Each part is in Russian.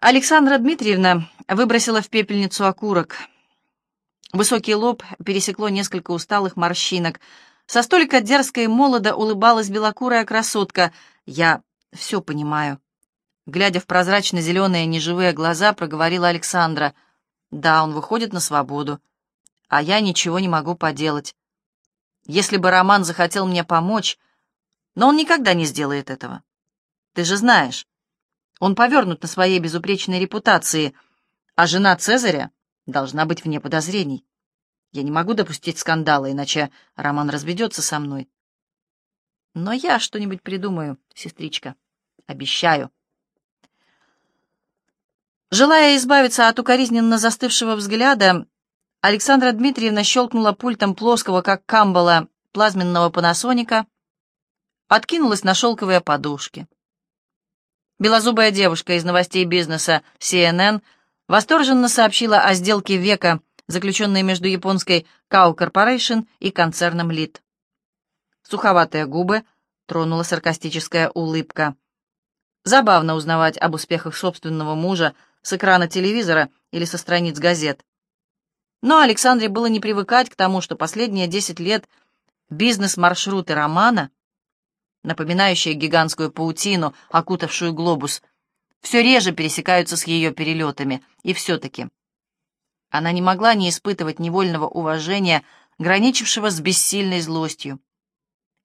Александра Дмитриевна выбросила в пепельницу окурок. Высокий лоб пересекло несколько усталых морщинок. Со столика дерзкой молодо улыбалась белокурая красотка. «Я все понимаю». Глядя в прозрачно-зеленые неживые глаза, проговорила Александра. «Да, он выходит на свободу. А я ничего не могу поделать. Если бы Роман захотел мне помочь, но он никогда не сделает этого. Ты же знаешь, он повернут на своей безупречной репутации, а жена Цезаря должна быть вне подозрений. Я не могу допустить скандала, иначе Роман разведется со мной. Но я что-нибудь придумаю, сестричка. Обещаю. Желая избавиться от укоризненно застывшего взгляда, Александра Дмитриевна щелкнула пультом плоского, как камбала, плазменного панасоника, откинулась на шелковые подушки. Белозубая девушка из новостей бизнеса CNN восторженно сообщила о сделке века, заключенной между японской Kao Corporation и концерном Лид. Суховатые губы тронула саркастическая улыбка. Забавно узнавать об успехах собственного мужа с экрана телевизора или со страниц газет. Но Александре было не привыкать к тому, что последние десять лет бизнес-маршруты романа напоминающие гигантскую паутину, окутавшую глобус, все реже пересекаются с ее перелетами, и все-таки. Она не могла не испытывать невольного уважения, граничившего с бессильной злостью.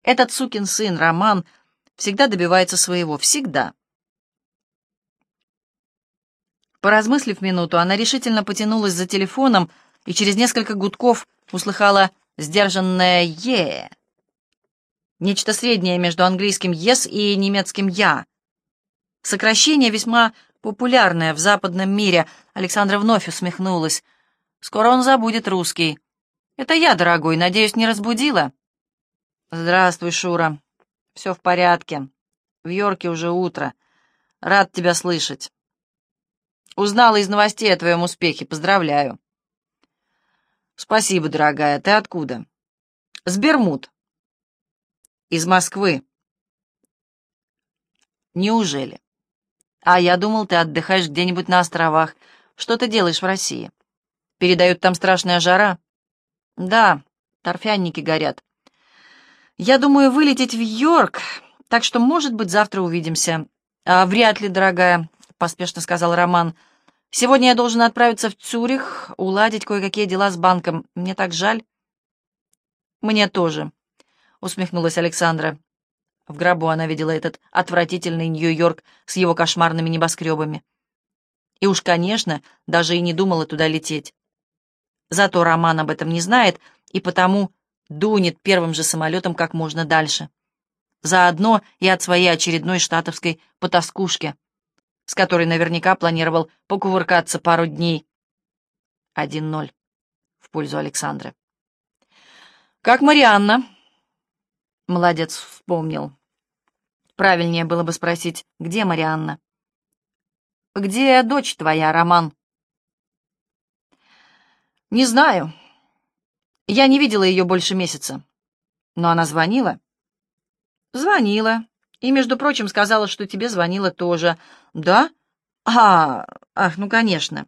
Этот сукин сын, Роман, всегда добивается своего, всегда. Поразмыслив минуту, она решительно потянулась за телефоном и через несколько гудков услыхала сдержанное «е». Нечто среднее между английским «yes» и немецким «я». Сокращение весьма популярное в западном мире. Александра вновь усмехнулась. «Скоро он забудет русский». «Это я, дорогой, надеюсь, не разбудила?» «Здравствуй, Шура. Все в порядке. В Йорке уже утро. Рад тебя слышать. Узнала из новостей о твоем успехе. Поздравляю». «Спасибо, дорогая. Ты откуда?» «С Бермуд. Из Москвы. Неужели? А я думал, ты отдыхаешь где-нибудь на островах. Что ты делаешь в России? Передают там страшная жара? Да, торфянники горят. Я думаю вылететь в Йорк, так что, может быть, завтра увидимся. А, вряд ли, дорогая, — поспешно сказал Роман. Сегодня я должен отправиться в Цюрих, уладить кое-какие дела с банком. Мне так жаль. Мне тоже, усмехнулась Александра. В гробу она видела этот отвратительный Нью-Йорк с его кошмарными небоскребами. И уж, конечно, даже и не думала туда лететь. Зато Роман об этом не знает, и потому дунет первым же самолетом как можно дальше. Заодно и от своей очередной штатовской потаскушки, с которой наверняка планировал покувыркаться пару дней. Один ноль в пользу Александры. «Как Марианна?» Молодец, вспомнил. Правильнее было бы спросить, где Марианна? «Где дочь твоя, Роман?» «Не знаю. Я не видела ее больше месяца. Но она звонила?» «Звонила. И, между прочим, сказала, что тебе звонила тоже. Да? А, ах, ну, конечно.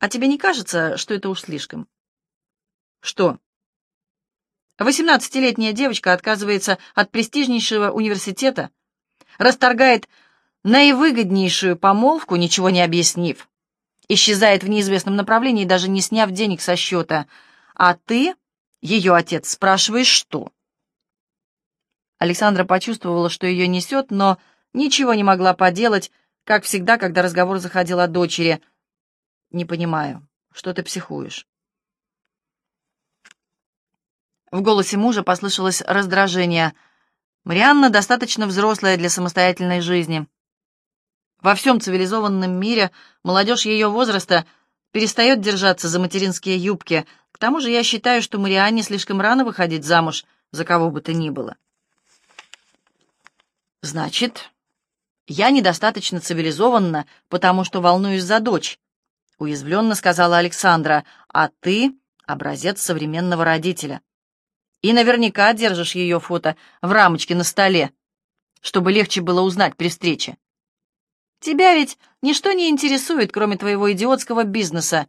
А тебе не кажется, что это уж слишком?» «Что?» Восемнадцатилетняя девочка отказывается от престижнейшего университета, расторгает наивыгоднейшую помолвку, ничего не объяснив, исчезает в неизвестном направлении, даже не сняв денег со счета. А ты, ее отец, спрашиваешь, что? Александра почувствовала, что ее несет, но ничего не могла поделать, как всегда, когда разговор заходил о дочери. «Не понимаю, что ты психуешь?» В голосе мужа послышалось раздражение. Марианна достаточно взрослая для самостоятельной жизни. Во всем цивилизованном мире молодежь ее возраста перестает держаться за материнские юбки. К тому же я считаю, что Марианне слишком рано выходить замуж за кого бы то ни было. Значит, я недостаточно цивилизованна, потому что волнуюсь за дочь, уязвленно сказала Александра, а ты — образец современного родителя. И наверняка держишь ее фото в рамочке на столе, чтобы легче было узнать при встрече. Тебя ведь ничто не интересует, кроме твоего идиотского бизнеса.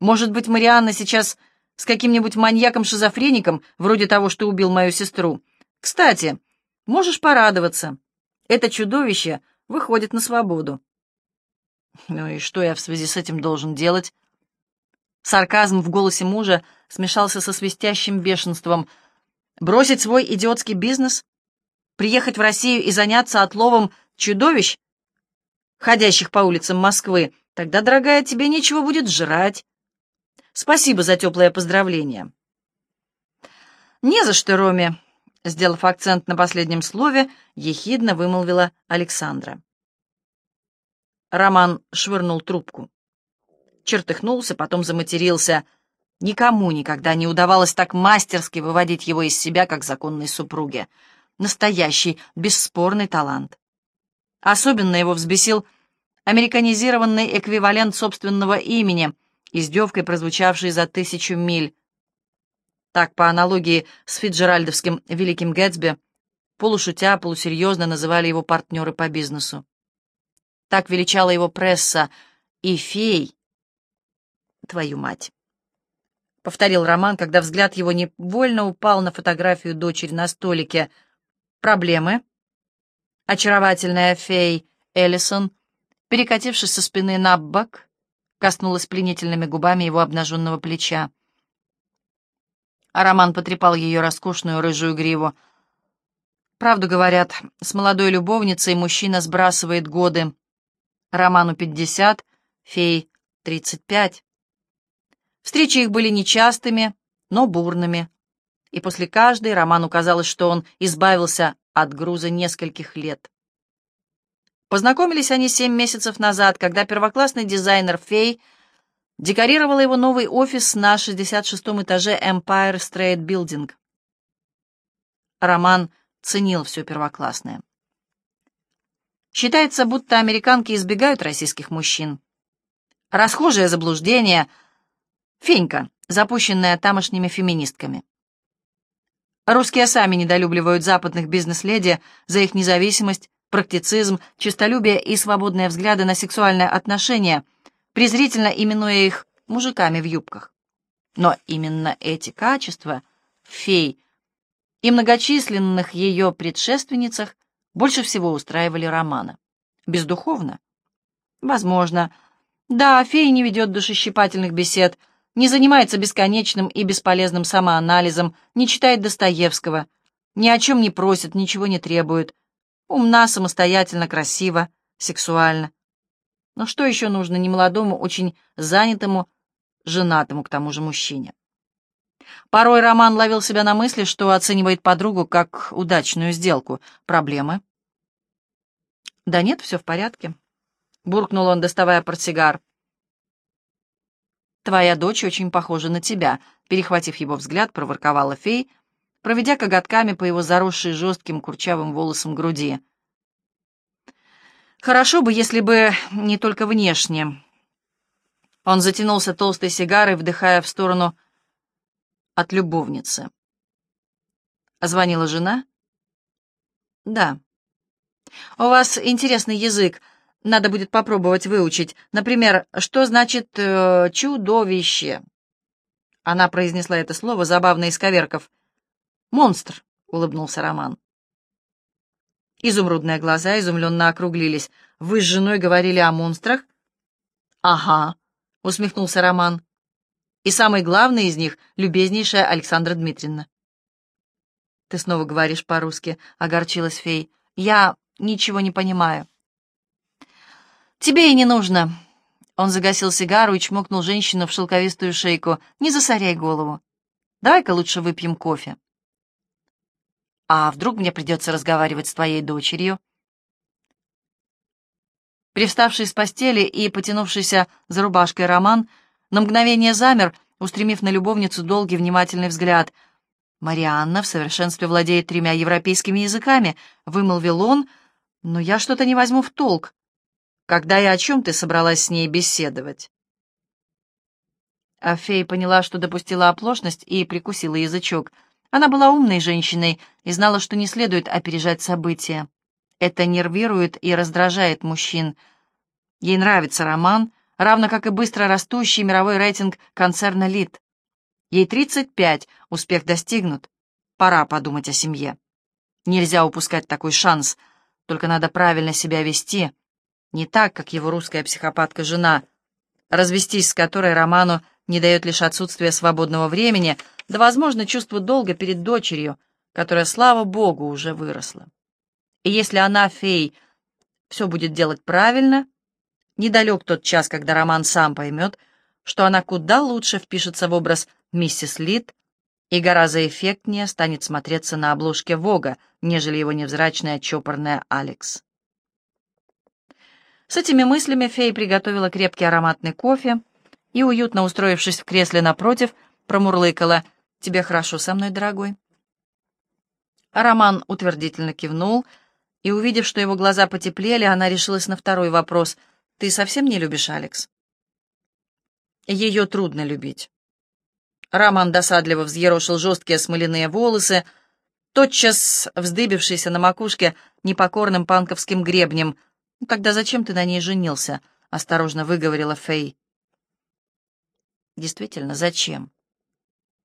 Может быть, Марианна сейчас с каким-нибудь маньяком-шизофреником, вроде того, что убил мою сестру. Кстати, можешь порадоваться. Это чудовище выходит на свободу. Ну и что я в связи с этим должен делать? Сарказм в голосе мужа смешался со свистящим бешенством. Бросить свой идиотский бизнес? Приехать в Россию и заняться отловом чудовищ, ходящих по улицам Москвы? Тогда, дорогая, тебе нечего будет жрать. Спасибо за теплое поздравление. Не за что, Роме, сделав акцент на последнем слове, ехидно вымолвила Александра. Роман швырнул трубку. Чертыхнулся, потом заматерился. Никому никогда не удавалось так мастерски выводить его из себя, как законной супруге. Настоящий, бесспорный талант. Особенно его взбесил американизированный эквивалент собственного имени, издевкой прозвучавший за тысячу миль. Так, по аналогии с Фиджеральдовским «Великим Гэтсби», полушутя, полусерьезно называли его партнеры по бизнесу. Так величала его пресса. И фей. Твою мать. Повторил Роман, когда взгляд его невольно упал на фотографию дочери на столике. Проблемы? Очаровательная фей Эллисон, перекатившись со спины на бок, коснулась пленительными губами его обнаженного плеча. А Роман потрепал ее роскошную рыжую гриву. Правду говорят, с молодой любовницей мужчина сбрасывает годы. Роману 50, фей 35. Встречи их были нечастыми, но бурными. И после каждой Роману казалось, что он избавился от груза нескольких лет. Познакомились они семь месяцев назад, когда первоклассный дизайнер Фей декорировала его новый офис на 66-м этаже Empire State Building. Роман ценил все первоклассное. Считается, будто американки избегают российских мужчин. Расхожее заблуждение — фенька, запущенная тамошними феминистками. Русские сами недолюбливают западных бизнес-леди за их независимость, практицизм, честолюбие и свободные взгляды на сексуальные отношения, презрительно именуя их мужиками в юбках. Но именно эти качества, фей, и многочисленных ее предшественницах больше всего устраивали романа. Бездуховно? Возможно. Да, фея не ведет душещипательных бесед, не занимается бесконечным и бесполезным самоанализом, не читает Достоевского, ни о чем не просит, ничего не требует. Умна, самостоятельно, красиво, сексуально. Но что еще нужно немолодому, очень занятому, женатому к тому же мужчине? Порой Роман ловил себя на мысли, что оценивает подругу как удачную сделку. Проблемы? Да нет, все в порядке. Буркнул он, доставая портсигар. Твоя дочь очень похожа на тебя, перехватив его взгляд, проворковала фей, проведя коготками по его заросшей жестким курчавым волосом груди. Хорошо бы, если бы не только внешне. Он затянулся толстой сигарой, вдыхая в сторону от любовницы. Звонила жена? Да. У вас интересный язык. Надо будет попробовать выучить. Например, что значит э, «чудовище»? Она произнесла это слово, забавно исковерков. «Монстр», — улыбнулся Роман. Изумрудные глаза изумленно округлились. «Вы с женой говорили о монстрах?» «Ага», — усмехнулся Роман и самый главный из них — любезнейшая Александра Дмитриевна. «Ты снова говоришь по-русски», — огорчилась фей. «Я ничего не понимаю». «Тебе и не нужно». Он загасил сигару и чмокнул женщину в шелковистую шейку. «Не засоряй голову. Давай-ка лучше выпьем кофе». «А вдруг мне придется разговаривать с твоей дочерью?» Привставший с постели и потянувшийся за рубашкой Роман — на мгновение замер, устремив на любовницу долгий внимательный взгляд. «Марианна в совершенстве владеет тремя европейскими языками», — вымолвил он, — «но я что-то не возьму в толк. Когда и о чем ты собралась с ней беседовать?» А фея поняла, что допустила оплошность, и прикусила язычок. Она была умной женщиной и знала, что не следует опережать события. Это нервирует и раздражает мужчин. Ей нравится роман, равно как и быстро растущий мировой рейтинг концерна «Лид». Ей 35, успех достигнут. Пора подумать о семье. Нельзя упускать такой шанс, только надо правильно себя вести. Не так, как его русская психопатка-жена, развестись с которой Роману не дает лишь отсутствие свободного времени, да, возможно, чувство долга перед дочерью, которая, слава богу, уже выросла. И если она, фей, все будет делать правильно, недалек тот час, когда Роман сам поймет, что она куда лучше впишется в образ миссис Лид и гораздо эффектнее станет смотреться на обложке Вога, нежели его невзрачная чопорная Алекс. С этими мыслями фея приготовила крепкий ароматный кофе и, уютно устроившись в кресле напротив, промурлыкала «Тебе хорошо со мной, дорогой?» Роман утвердительно кивнул, и, увидев, что его глаза потеплели, она решилась на второй вопрос. «Ты совсем не любишь Алекс?» «Ее трудно любить». Роман досадливо взъерошил жесткие смоляные волосы, тотчас вздыбившийся на макушке непокорным панковским гребнем — «Ну, «Тогда зачем ты на ней женился?» — осторожно выговорила Фэй. «Действительно, зачем?»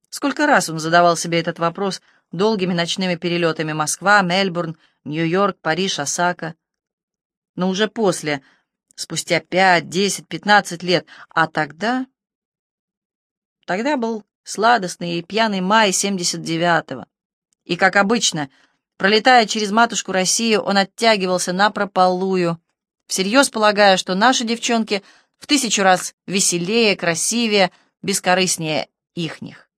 Сколько раз он задавал себе этот вопрос долгими ночными перелетами Москва, Мельбурн, Нью-Йорк, Париж, Осака. Но уже после, спустя пять, десять, пятнадцать лет, а тогда... Тогда был сладостный и пьяный май 79-го. И, как обычно, пролетая через матушку Россию, он оттягивался на прополую, всерьез полагая, что наши девчонки в тысячу раз веселее, красивее, бескорыстнее ихних.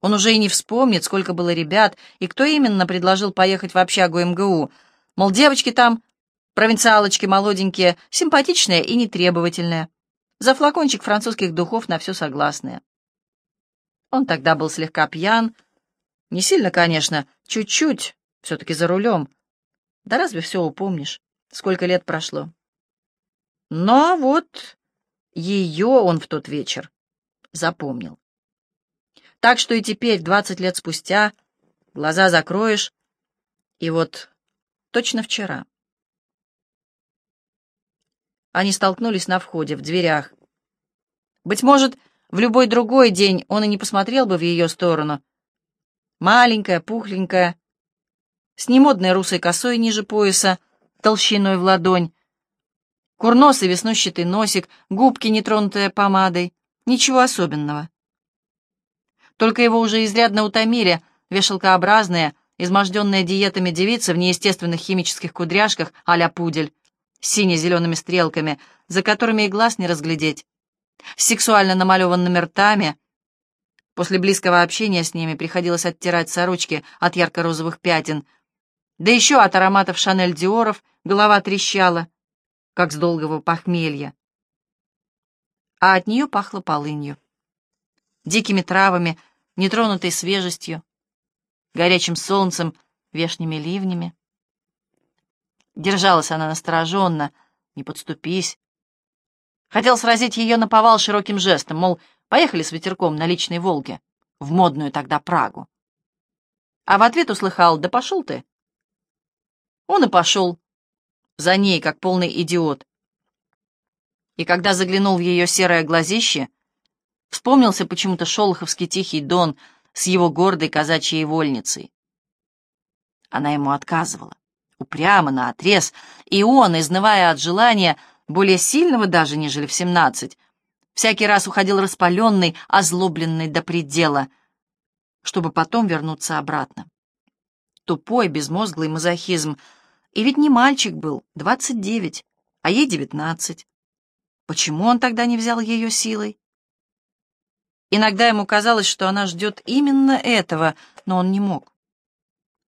Он уже и не вспомнит, сколько было ребят, и кто именно предложил поехать в общагу МГУ. Мол, девочки там, провинциалочки молоденькие, симпатичные и нетребовательные. За флакончик французских духов на все согласные. Он тогда был слегка пьян. Не сильно, конечно, чуть-чуть, все-таки за рулем. Да разве все упомнишь? Сколько лет прошло? Но вот ее он в тот вечер запомнил. Так что и теперь, двадцать лет спустя, глаза закроешь, и вот точно вчера. Они столкнулись на входе, в дверях. Быть может, в любой другой день он и не посмотрел бы в ее сторону. Маленькая, пухленькая, с немодной русой косой ниже пояса, толщиной в ладонь. Курносый веснущатый носик, губки, нетронутые помадой. Ничего особенного. Только его уже изрядно утомили вешалкообразные, изможденные диетами девицы в неестественных химических кудряшках а-ля пудель, с сине-зелеными стрелками, за которыми и глаз не разглядеть, с сексуально намалеванными ртами. После близкого общения с ними приходилось оттирать сорочки от ярко-розовых пятен — да еще от ароматов Шанель-Диоров голова трещала, как с долгого похмелья. А от нее пахло полынью, дикими травами, нетронутой свежестью, горячим солнцем, вешними ливнями. Держалась она настороженно, не подступись. Хотел сразить ее на повал широким жестом, мол, поехали с ветерком на личной «Волге», в модную тогда Прагу. А в ответ услыхал, да пошел ты. Он и пошел за ней, как полный идиот. И когда заглянул в ее серое глазище, вспомнился почему-то шолоховский тихий дон с его гордой казачьей вольницей. Она ему отказывала, упрямо, наотрез, и он, изнывая от желания, более сильного даже, нежели в семнадцать, всякий раз уходил распаленный, озлобленный до предела, чтобы потом вернуться обратно. Тупой, безмозглый мазохизм — и ведь не мальчик был, двадцать девять, а ей девятнадцать. Почему он тогда не взял ее силой? Иногда ему казалось, что она ждет именно этого, но он не мог.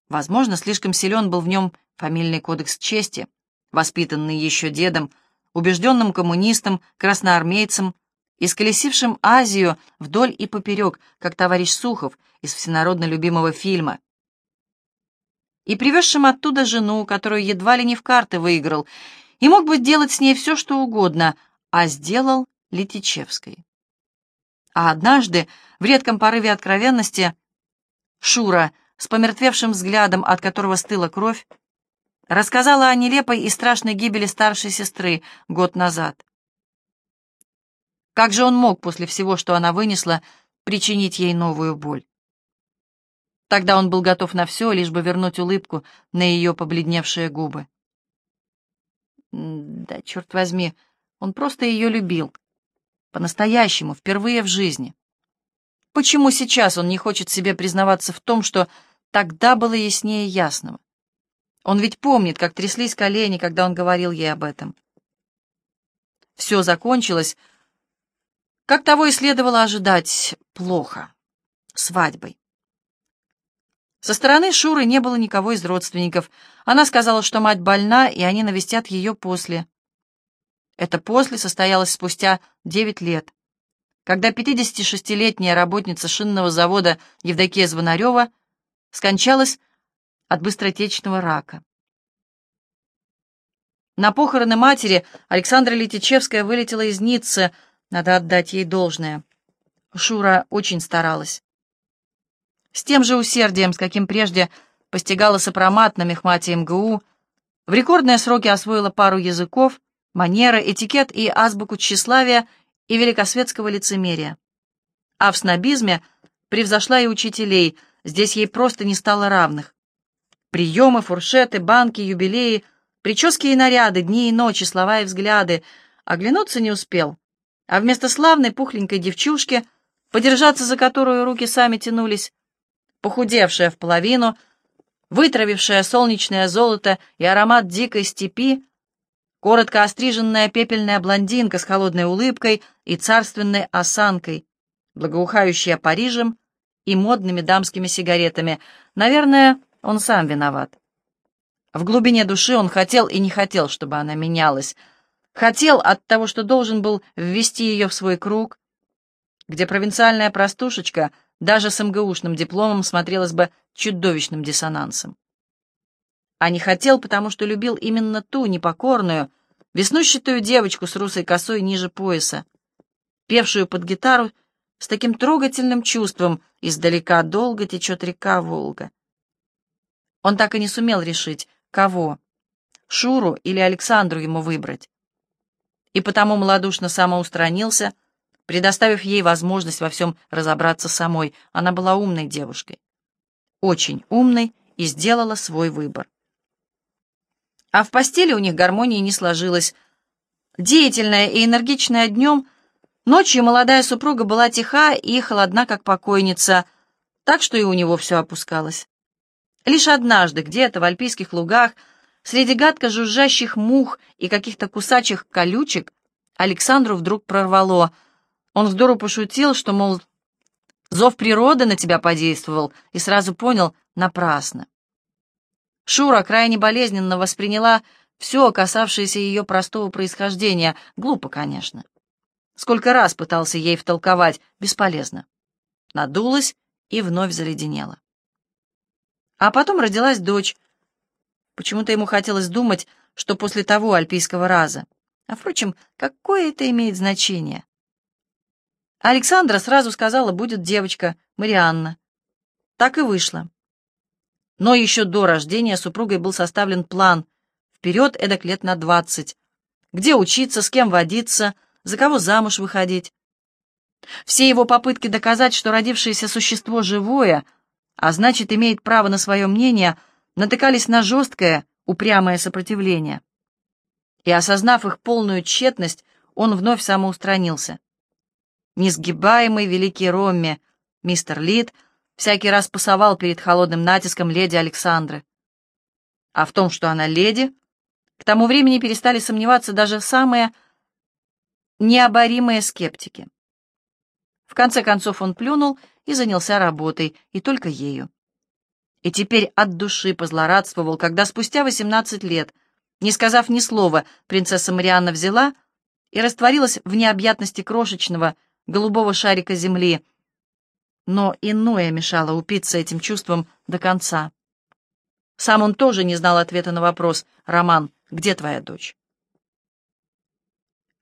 Возможно, слишком силен был в нем фамильный кодекс чести, воспитанный еще дедом, убежденным коммунистом, красноармейцем, исколесившим Азию вдоль и поперек, как товарищ Сухов из всенародно любимого фильма, и привезшим оттуда жену, которую едва ли не в карты выиграл, и мог бы делать с ней все, что угодно, а сделал Летичевской. А однажды, в редком порыве откровенности, Шура, с помертвевшим взглядом, от которого стыла кровь, рассказала о нелепой и страшной гибели старшей сестры год назад. Как же он мог после всего, что она вынесла, причинить ей новую боль? Тогда он был готов на все, лишь бы вернуть улыбку на ее побледневшие губы. Да, черт возьми, он просто ее любил. По-настоящему, впервые в жизни. Почему сейчас он не хочет себе признаваться в том, что тогда было яснее ясного? Он ведь помнит, как тряслись колени, когда он говорил ей об этом. Все закончилось, как того и следовало ожидать, плохо. Свадьбой. Со стороны Шуры не было никого из родственников. Она сказала, что мать больна, и они навестят ее после. Это после состоялось спустя девять лет, когда 56-летняя работница шинного завода Евдокия Звонарева скончалась от быстротечного рака. На похороны матери Александра Летичевская вылетела из Ниццы, надо отдать ей должное. Шура очень старалась. С тем же усердием, с каким прежде постигала сопромат на мехмате МГУ, в рекордные сроки освоила пару языков, манеры, этикет и азбуку тщеславия и великосветского лицемерия. А в снобизме превзошла и учителей, здесь ей просто не стало равных. Приемы, фуршеты, банки, юбилеи, прически и наряды, дни и ночи, слова и взгляды. Оглянуться не успел, а вместо славной пухленькой девчушки, подержаться за которую руки сами тянулись, похудевшая в половину, вытравившая солнечное золото и аромат дикой степи, коротко остриженная пепельная блондинка с холодной улыбкой и царственной осанкой, благоухающая Парижем и модными дамскими сигаретами. Наверное, он сам виноват. В глубине души он хотел и не хотел, чтобы она менялась. Хотел от того, что должен был ввести ее в свой круг, где провинциальная простушечка — даже с МГУшным дипломом смотрелось бы чудовищным диссонансом. А не хотел, потому что любил именно ту непокорную, веснущатую девочку с русой косой ниже пояса, певшую под гитару с таким трогательным чувством «Издалека долго течет река Волга». Он так и не сумел решить, кого, Шуру или Александру ему выбрать. И потому малодушно самоустранился, предоставив ей возможность во всем разобраться самой. Она была умной девушкой. Очень умной и сделала свой выбор. А в постели у них гармонии не сложилось. Деятельная и энергичная днем, ночью молодая супруга была тиха и холодна, как покойница, так что и у него все опускалось. Лишь однажды, где-то в альпийских лугах, среди гадко жужжащих мух и каких-то кусачих колючек, Александру вдруг прорвало — он вздору пошутил, что, мол, зов природы на тебя подействовал, и сразу понял — напрасно. Шура крайне болезненно восприняла все, касавшееся ее простого происхождения. Глупо, конечно. Сколько раз пытался ей втолковать, бесполезно. Надулась и вновь заледенела. А потом родилась дочь. Почему-то ему хотелось думать, что после того альпийского раза. А, впрочем, какое это имеет значение? Александра сразу сказала, будет девочка, Марианна. Так и вышло. Но еще до рождения супругой был составлен план. Вперед эдак лет на двадцать. Где учиться, с кем водиться, за кого замуж выходить. Все его попытки доказать, что родившееся существо живое, а значит, имеет право на свое мнение, натыкались на жесткое, упрямое сопротивление. И, осознав их полную тщетность, он вновь самоустранился. Несгибаемый великий Ромме, мистер Лид, всякий раз пасовал перед холодным натиском леди Александры. А в том, что она леди, к тому времени перестали сомневаться даже самые необоримые скептики. В конце концов он плюнул и занялся работой, и только ею. И теперь от души позлорадствовал, когда спустя 18 лет, не сказав ни слова, принцесса Марианна взяла и растворилась в необъятности крошечного, голубого шарика земли. Но иное мешало упиться этим чувством до конца. Сам он тоже не знал ответа на вопрос «Роман, где твоя дочь?»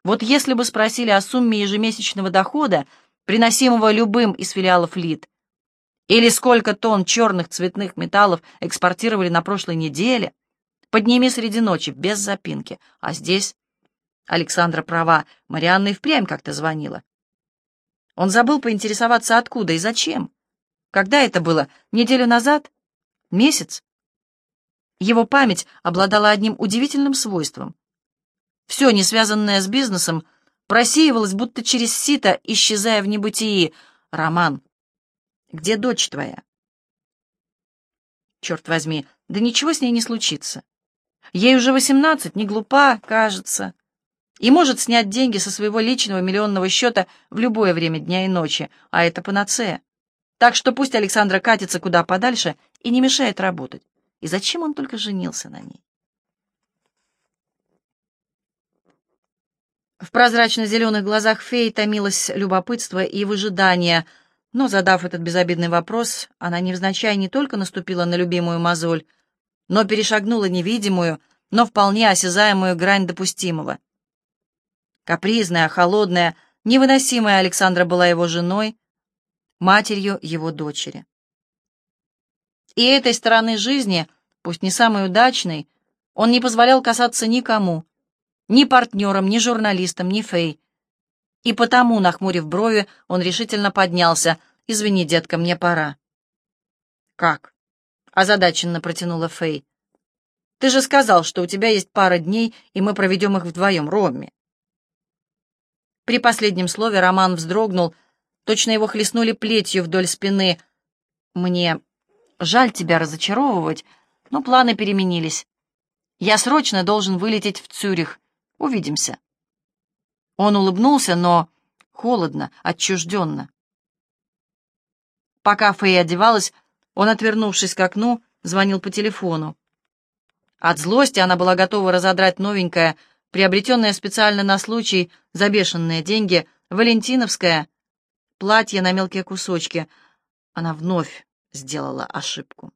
Вот если бы спросили о сумме ежемесячного дохода, приносимого любым из филиалов ЛИД, или сколько тонн черных цветных металлов экспортировали на прошлой неделе, Подними среди ночи, без запинки. А здесь... Александра права, Марианна и впрямь как-то звонила. Он забыл поинтересоваться, откуда и зачем. Когда это было? Неделю назад? Месяц? Его память обладала одним удивительным свойством. Все, не связанное с бизнесом, просеивалось будто через сито, исчезая в небытии. Роман, где дочь твоя? Черт возьми, да ничего с ней не случится. Ей уже восемнадцать, не глупа, кажется, и может снять деньги со своего личного миллионного счета в любое время дня и ночи, а это панацея. Так что пусть Александра катится куда подальше и не мешает работать. И зачем он только женился на ней? В прозрачно-зеленых глазах феи томилось любопытство и выжидание, но, задав этот безобидный вопрос, она невзначай не только наступила на любимую мозоль, но перешагнула невидимую, но вполне осязаемую грань допустимого. Капризная, холодная, невыносимая Александра была его женой, матерью его дочери. И этой стороны жизни, пусть не самой удачной, он не позволял касаться никому, ни партнерам, ни журналистам, ни Фэй. И потому, нахмурив брови, он решительно поднялся. «Извини, детка, мне пора». «Как?» — озадаченно протянула Фэй. «Ты же сказал, что у тебя есть пара дней, и мы проведем их вдвоем, Ромми». При последнем слове Роман вздрогнул, точно его хлестнули плетью вдоль спины. «Мне жаль тебя разочаровывать, но планы переменились. Я срочно должен вылететь в Цюрих. Увидимся». Он улыбнулся, но холодно, отчужденно. Пока Фэй одевалась, он, отвернувшись к окну, звонил по телефону. От злости она была готова разодрать новенькое, приобретенное специально на случай за бешеные деньги, валентиновское платье на мелкие кусочки. Она вновь сделала ошибку.